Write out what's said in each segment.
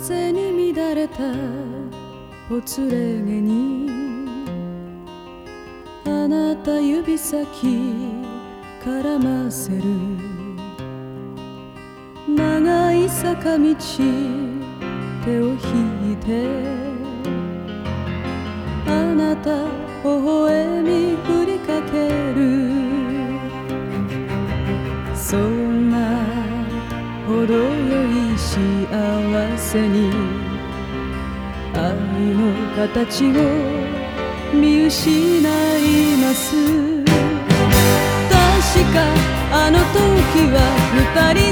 風に乱れたほつれ毛にあなた指先絡ませる長い坂道手を引いてあなた微笑み振りかける。そんな程よい幸せに。愛の形を見失います。確かあの時は二人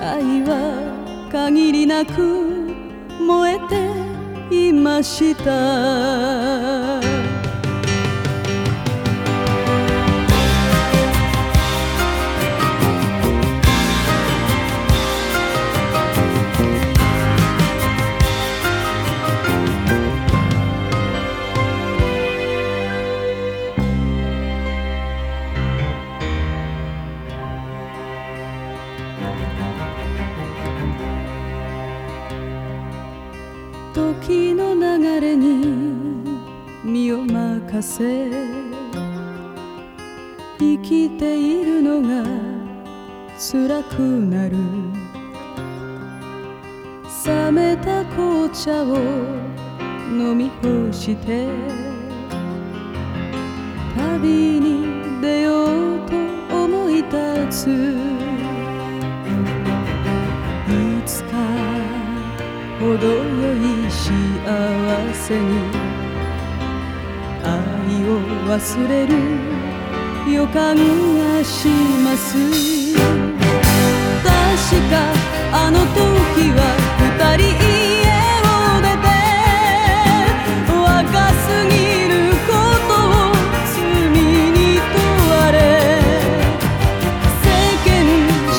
愛は限りなく燃えていました。時の流れに身を任せ生きているのが辛くなる。冷めた紅茶を飲み干して旅に出ようと思い立つ。程よい幸せに。愛を忘れる。予感がします。確かあの時は二人家を出て。若すぎることを罪に問われ。世間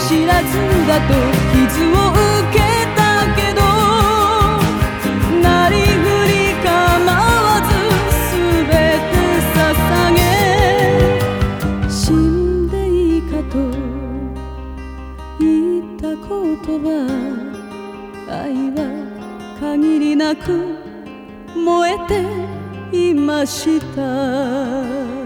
知らずだと傷を言葉愛は限りなく燃えていました。